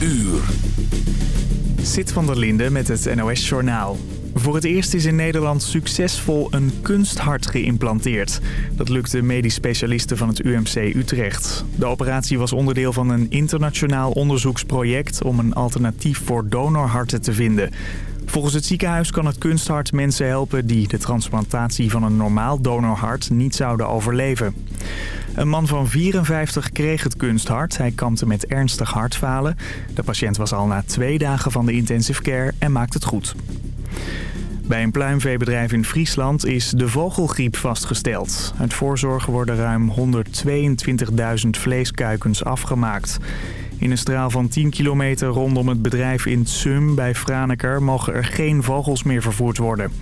uur. Zit van der Linde met het NOS Journaal. Voor het eerst is in Nederland succesvol een kunsthart geïmplanteerd. Dat lukte medisch specialisten van het UMC Utrecht. De operatie was onderdeel van een internationaal onderzoeksproject... om een alternatief voor donorharten te vinden. Volgens het ziekenhuis kan het kunsthart mensen helpen... die de transplantatie van een normaal donorhart niet zouden overleven. Een man van 54 kreeg het kunsthart. Hij kampte met ernstig hartfalen. De patiënt was al na twee dagen van de intensive care en maakt het goed. Bij een pluimveebedrijf in Friesland is de vogelgriep vastgesteld. Uit voorzorg worden ruim 122.000 vleeskuikens afgemaakt. In een straal van 10 kilometer rondom het bedrijf in Tsum bij Franeker mogen er geen vogels meer vervoerd worden.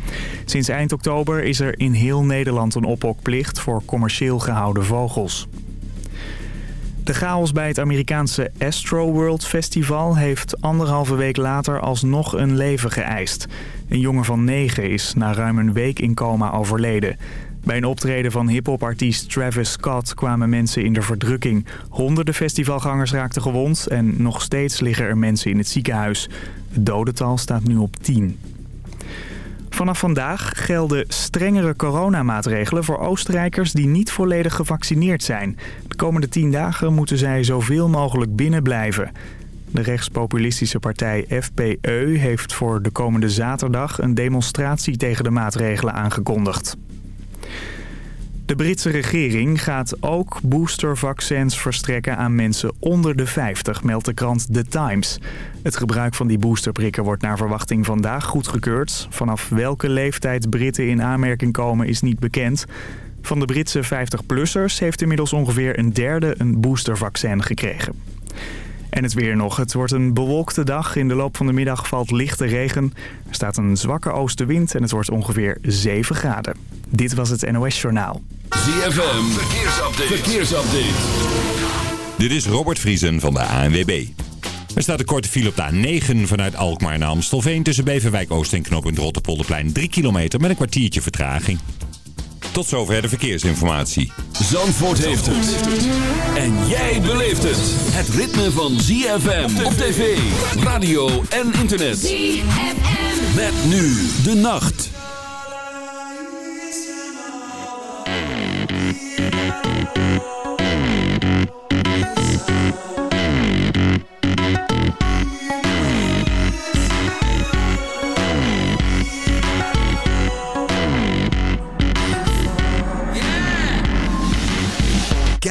Sinds eind oktober is er in heel Nederland een ophokplicht voor commercieel gehouden vogels. De chaos bij het Amerikaanse Astro World Festival heeft anderhalve week later alsnog een leven geëist. Een jongen van negen is na ruim een week in coma overleden. Bij een optreden van hiphopartiest Travis Scott kwamen mensen in de verdrukking. Honderden festivalgangers raakten gewond en nog steeds liggen er mensen in het ziekenhuis. Het dodental staat nu op 10. Vanaf vandaag gelden strengere coronamaatregelen voor Oostenrijkers die niet volledig gevaccineerd zijn. De komende 10 dagen moeten zij zoveel mogelijk binnen blijven. De rechtspopulistische partij FPE heeft voor de komende zaterdag een demonstratie tegen de maatregelen aangekondigd. De Britse regering gaat ook boostervaccins verstrekken aan mensen onder de 50, meldt de krant The Times. Het gebruik van die boosterprikken wordt naar verwachting vandaag goedgekeurd. Vanaf welke leeftijd Britten in aanmerking komen is niet bekend. Van de Britse 50-plussers heeft inmiddels ongeveer een derde een boostervaccin gekregen. En het weer nog. Het wordt een bewolkte dag. In de loop van de middag valt lichte regen. Er staat een zwakke oostenwind en het wordt ongeveer 7 graden. Dit was het NOS Journaal. ZFM, verkeersupdate. verkeersupdate. Dit is Robert Vriesen van de ANWB. Er staat een korte file op de A9 vanuit Alkmaar naar Amstelveen... tussen Beverwijk Oost en knooppunt Rotterpolderplein 3 kilometer met een kwartiertje vertraging. Tot zover de verkeersinformatie. Zandvoort heeft het. En jij beleeft het. Het ritme van ZFM op tv, radio en internet. ZFM. Met nu de nacht.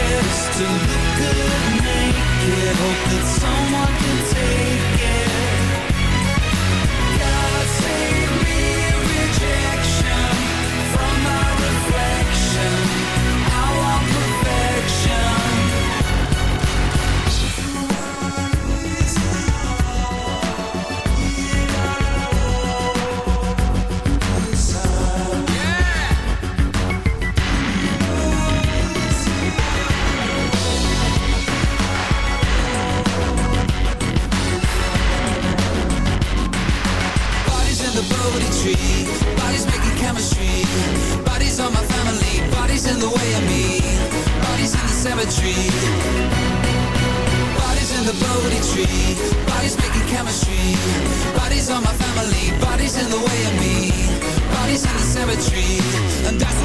wanted to look good naked. Hope that someone can take it. Cemetery. Bodies in the Bodhi tree. Bodies making chemistry. Bodies on my family. Bodies in the way of me. Bodies in the cemetery. And that's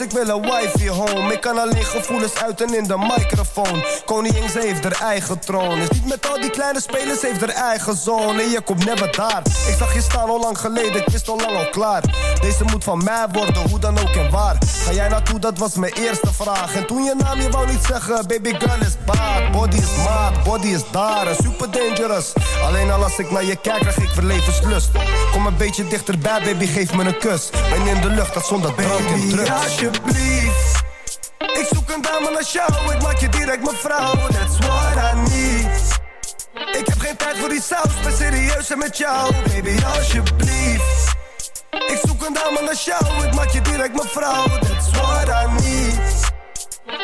ik wil een wifi home Ik kan alleen gevoelens uiten in de microfoon. Koningin, ze heeft haar eigen troon. Is niet met al die kleine spelers, heeft haar eigen zone. Je komt never daar. Ik zag je staan al lang geleden, ik wist al lang al klaar. Deze moet van mij worden, hoe dan ook en waar. Ga jij naartoe, dat was mijn eerste vraag. En toen je naam, je wou niet zeggen Baby girl is bad, body is maat, body is daar Super dangerous. Alleen al als ik naar je kijk, krijg ik verlevenslust. Kom een beetje dichterbij, baby, geef me een kus. Ben in de lucht, dat zonder drank en drugs. alsjeblieft. Ik zoek een dame naar jou, ik maak je direct mijn vrouw. That's what I need. Ik heb geen tijd voor die saus, ben serieus en met jou. Baby, alsjeblieft. Ik zoek een dame naar jou, ik maak je direct mijn vrouw. That's what I need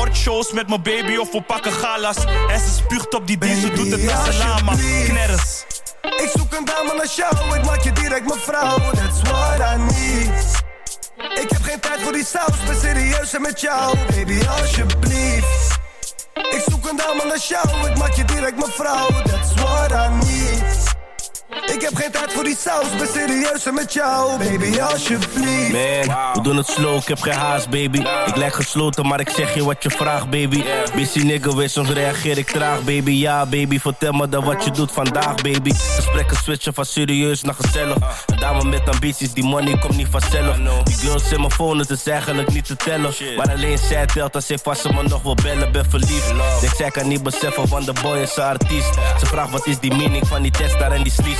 Awardshows met mijn baby of we pakken galas. En ze spuugt op die diesel, doet het met zijn lama. Knerres. Ik zoek een dame naar jou, ik maak je direct mijn vrouw That's what I need Ik heb geen tijd voor die saus, ben serieus en met jou Baby, alsjeblieft Ik zoek een dame naar jou, ik maak je direct mijn vrouw That's what I need Ik heb geen tijd voor die saus, ben serieus en met jou Baby, alsjeblieft Man, we doen het slow, ik heb geen haast, baby. Ik lijk gesloten, maar ik zeg je wat je vraagt, baby. Busy nigga, weer soms reageer ik traag, baby. Ja, baby, vertel me dan wat je doet vandaag, baby. Gesprekken switchen van serieus naar gezellig. Een dame met ambities, die money komt niet vanzelf. Die girls in mijn phone, het is eigenlijk niet te tellen. Maar alleen zij telt, als ik vast ze me nog wil bellen, ben verliefd. Denk zij kan niet beseffen, van de boy is een artiest. Ze vraagt wat is die meaning van die test daar en die sleeves.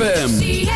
ZFM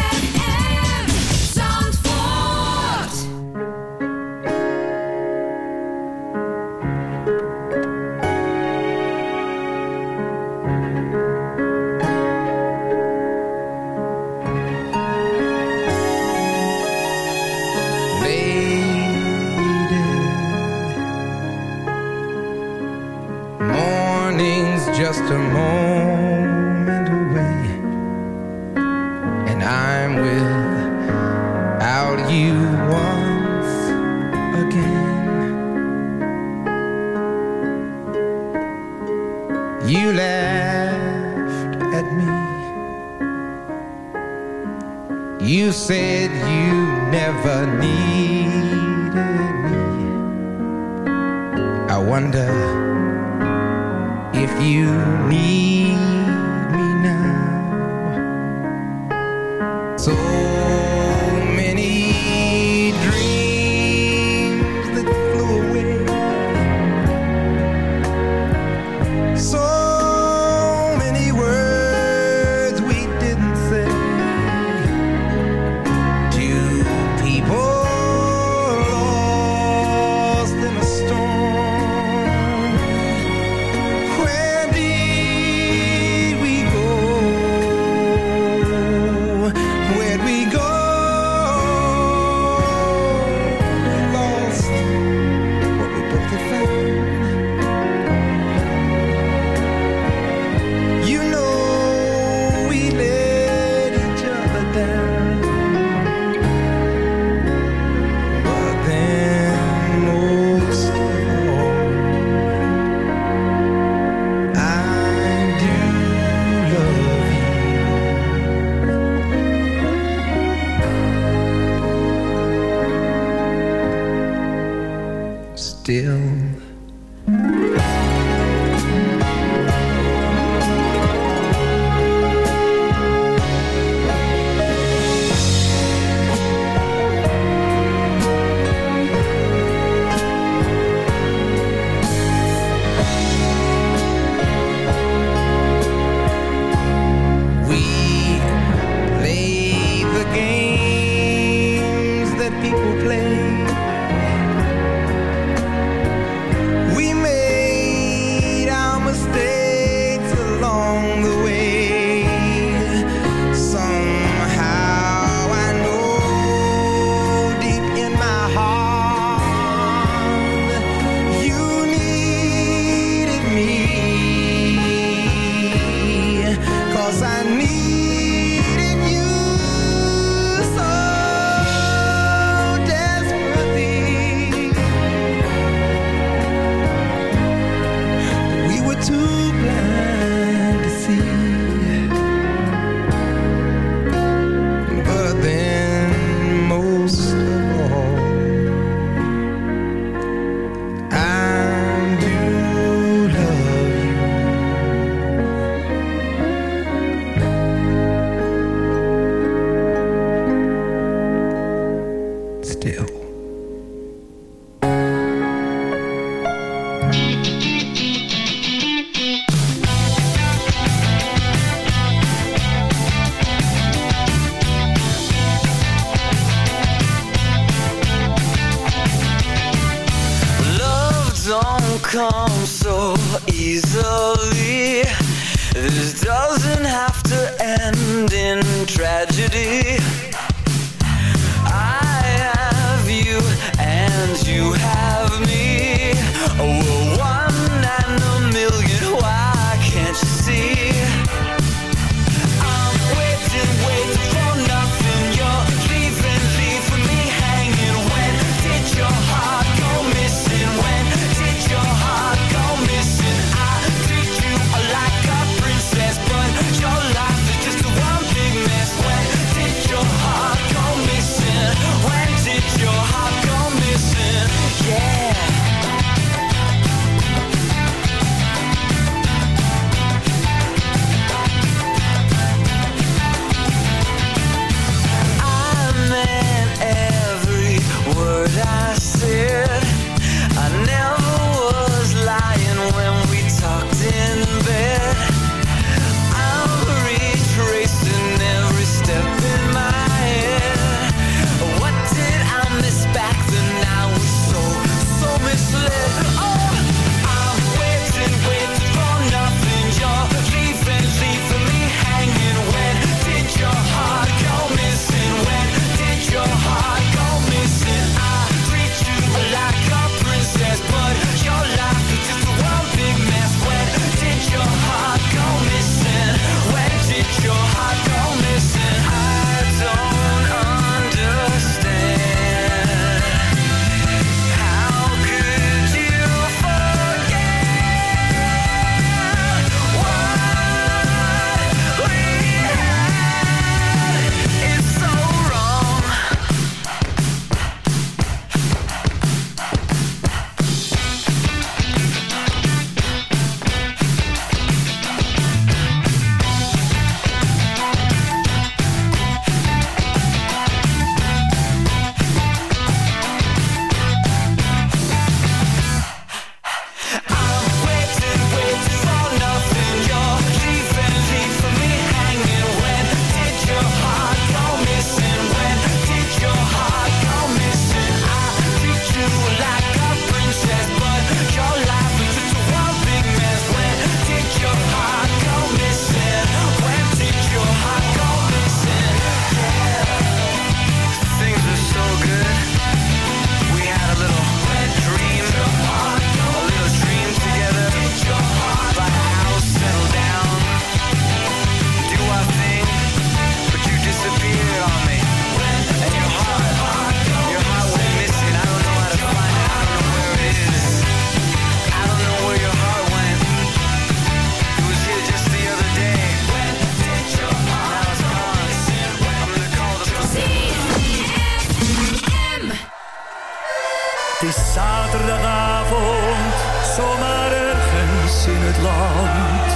is zaterdagavond, zomaar ergens in het land.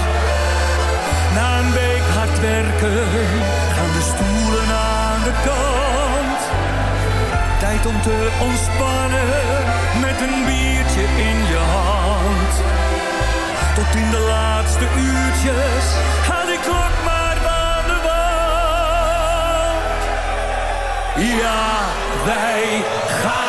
Na een week hard werken aan de stoelen aan de kant. Tijd om te ontspannen met een biertje in je hand. Tot in de laatste uurtjes haal de klok maar aan de wand. Ja, wij gaan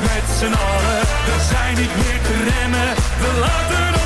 met z'n allen. We zijn niet meer te remmen, we laten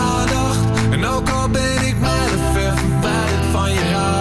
van je raakt.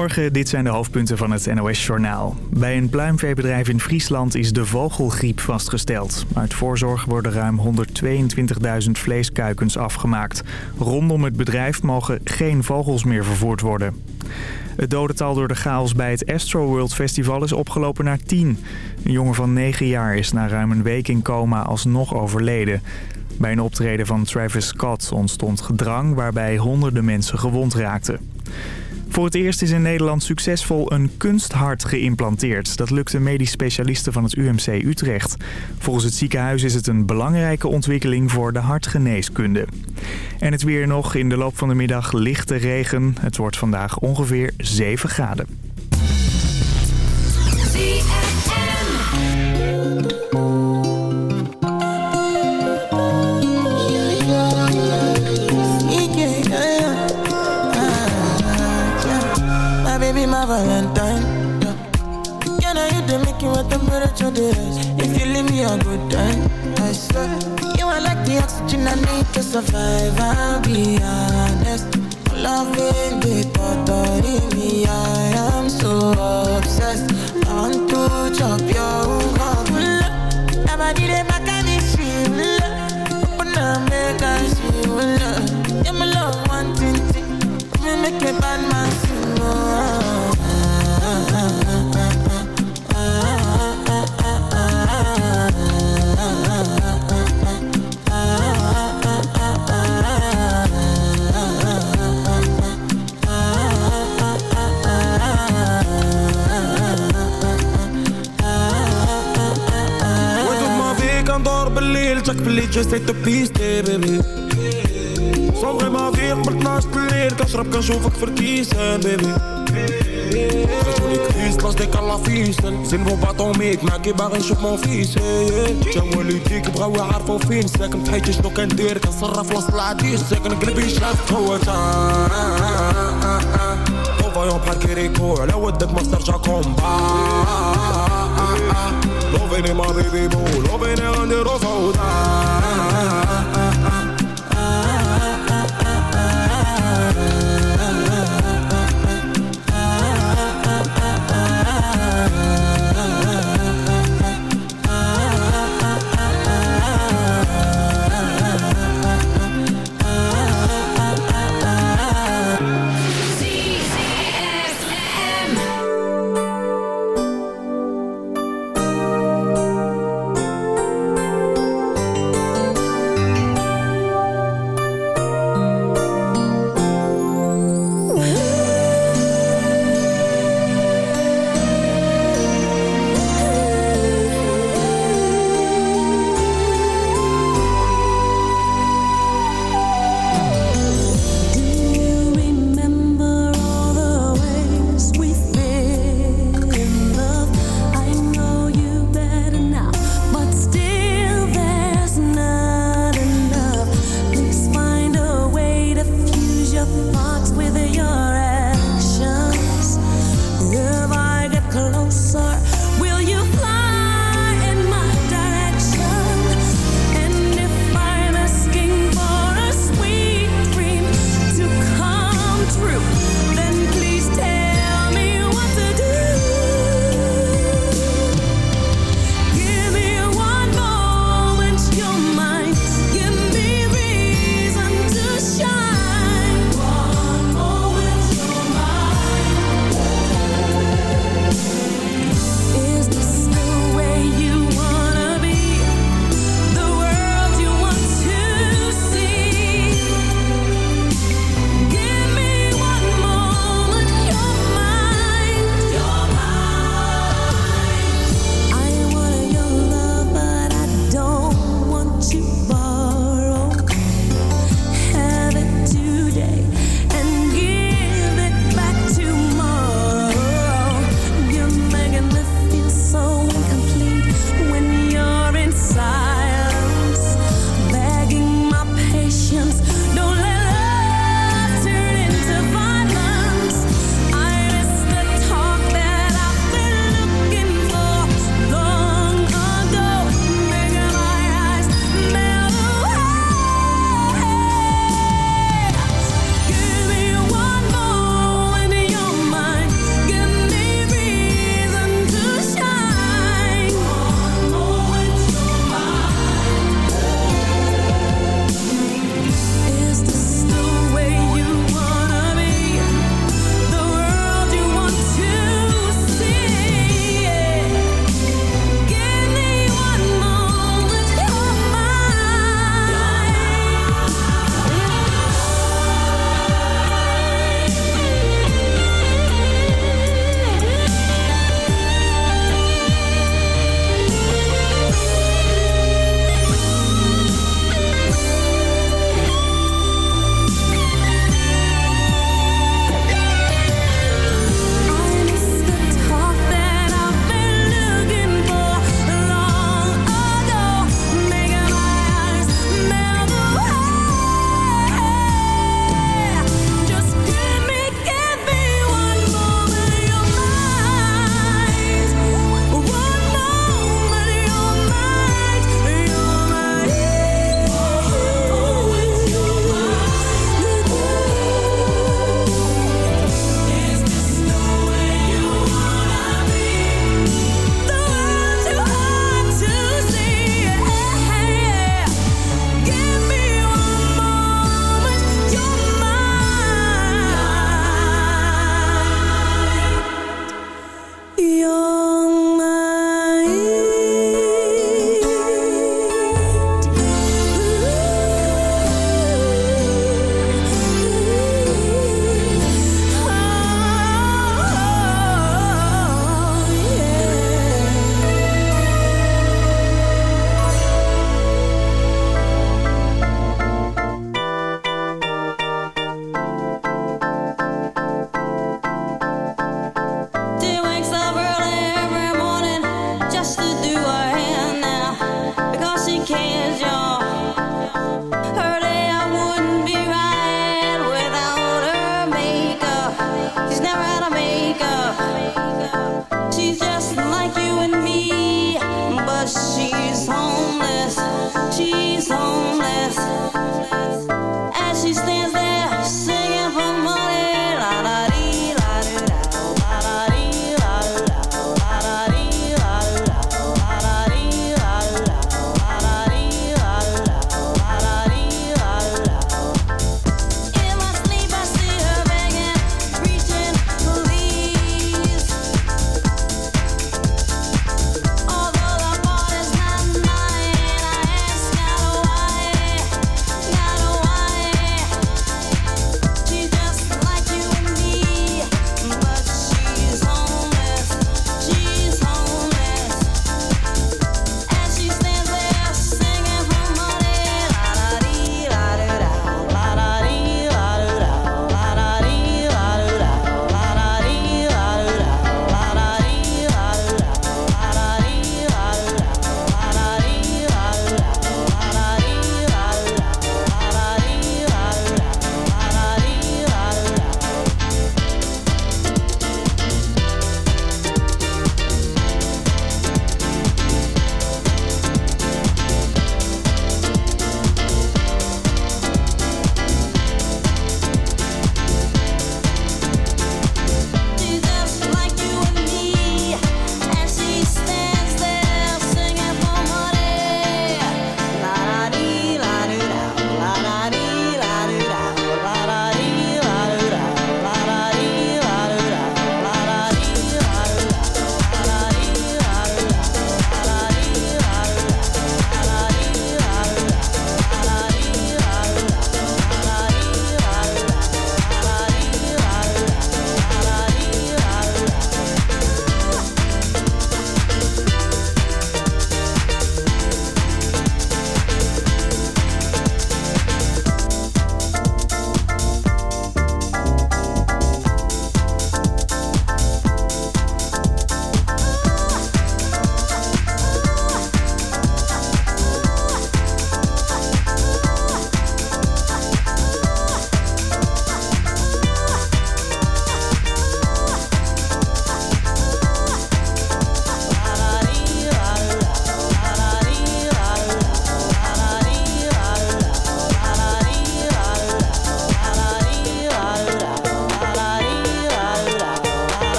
Goedemorgen, dit zijn de hoofdpunten van het NOS-journaal. Bij een pluimveebedrijf in Friesland is de vogelgriep vastgesteld. Uit voorzorg worden ruim 122.000 vleeskuikens afgemaakt. Rondom het bedrijf mogen geen vogels meer vervoerd worden. Het dodental door de chaos bij het Astro World Festival is opgelopen naar 10. Een jongen van 9 jaar is na ruim een week in coma alsnog overleden. Bij een optreden van Travis Scott ontstond gedrang waarbij honderden mensen gewond raakten. Voor het eerst is in Nederland succesvol een kunsthart geïmplanteerd. Dat lukte medisch specialisten van het UMC Utrecht. Volgens het ziekenhuis is het een belangrijke ontwikkeling voor de hartgeneeskunde. En het weer nog in de loop van de middag lichte regen. Het wordt vandaag ongeveer 7 graden. Temperature there is? If you leave me a good time, I swear. You are like the oxygen I need to survive. I'll be honest. Loving the thought of me, I am so obsessed. I want to chop your heart. Did it back and it's Open up, make I see love. Yeah, my love, one thing, thing. Me make a bad man sing. Oh, بالليل جاك باللي جاي بيستي بيبي صوغي ما فيك قبل 12 الليل كنشرب كنشوفك في الكيسان بيبي خرجوني كريس لاصديك على فيسن. زين بو باطوميك معاكي باغي نشوف مون فيس. جا والديك بغاو يعرفو فين. ساكن تحيتي شنو كندير؟ كنصرف وسط العديس ساكن قلبي شاف هو تا. فايون بحال كيريكو على ودك ما ترجع كومبا Lo venimos a vivir, lo venimos a rosa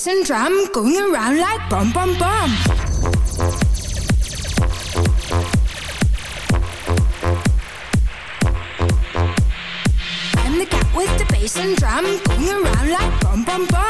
bass and drum going around like bum bum bum. I'm the cat with the bass and drum going around like bum bum bum.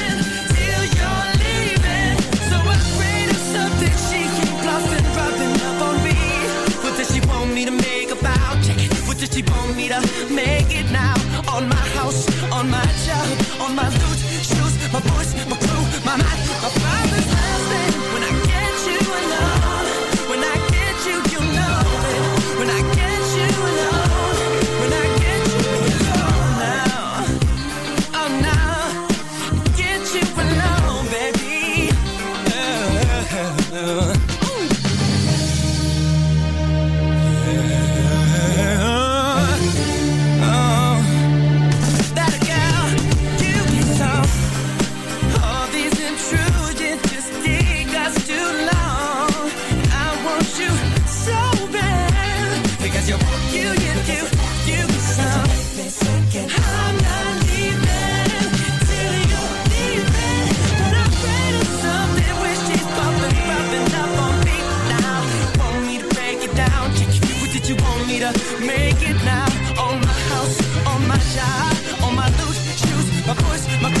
you want me to make it now? On my house, on my job, on my loot, shoes, my voice, my crew, my mind, my promise. you want me to make it now. On my house, on my job, on my loose shoes, my voice, my